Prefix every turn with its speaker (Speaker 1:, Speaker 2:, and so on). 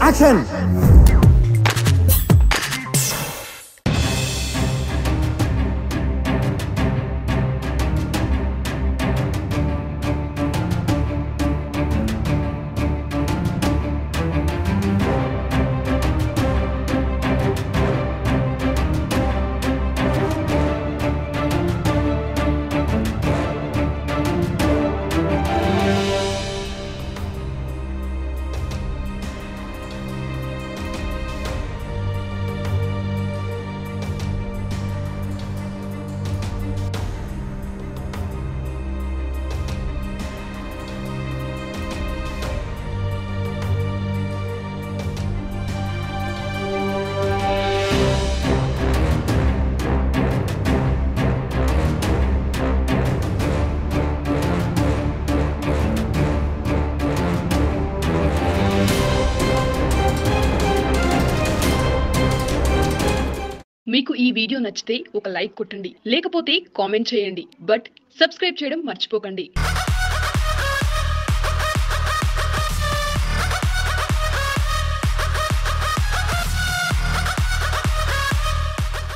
Speaker 1: Action!
Speaker 2: మీకు ఈ video నచ్చితే ఒక లైక్ కొట్టండి లేకపోతే కామెంట్ చేయండి బట్ సబ్స్క్రైబ్ చేయడం మర్చిపోకండి.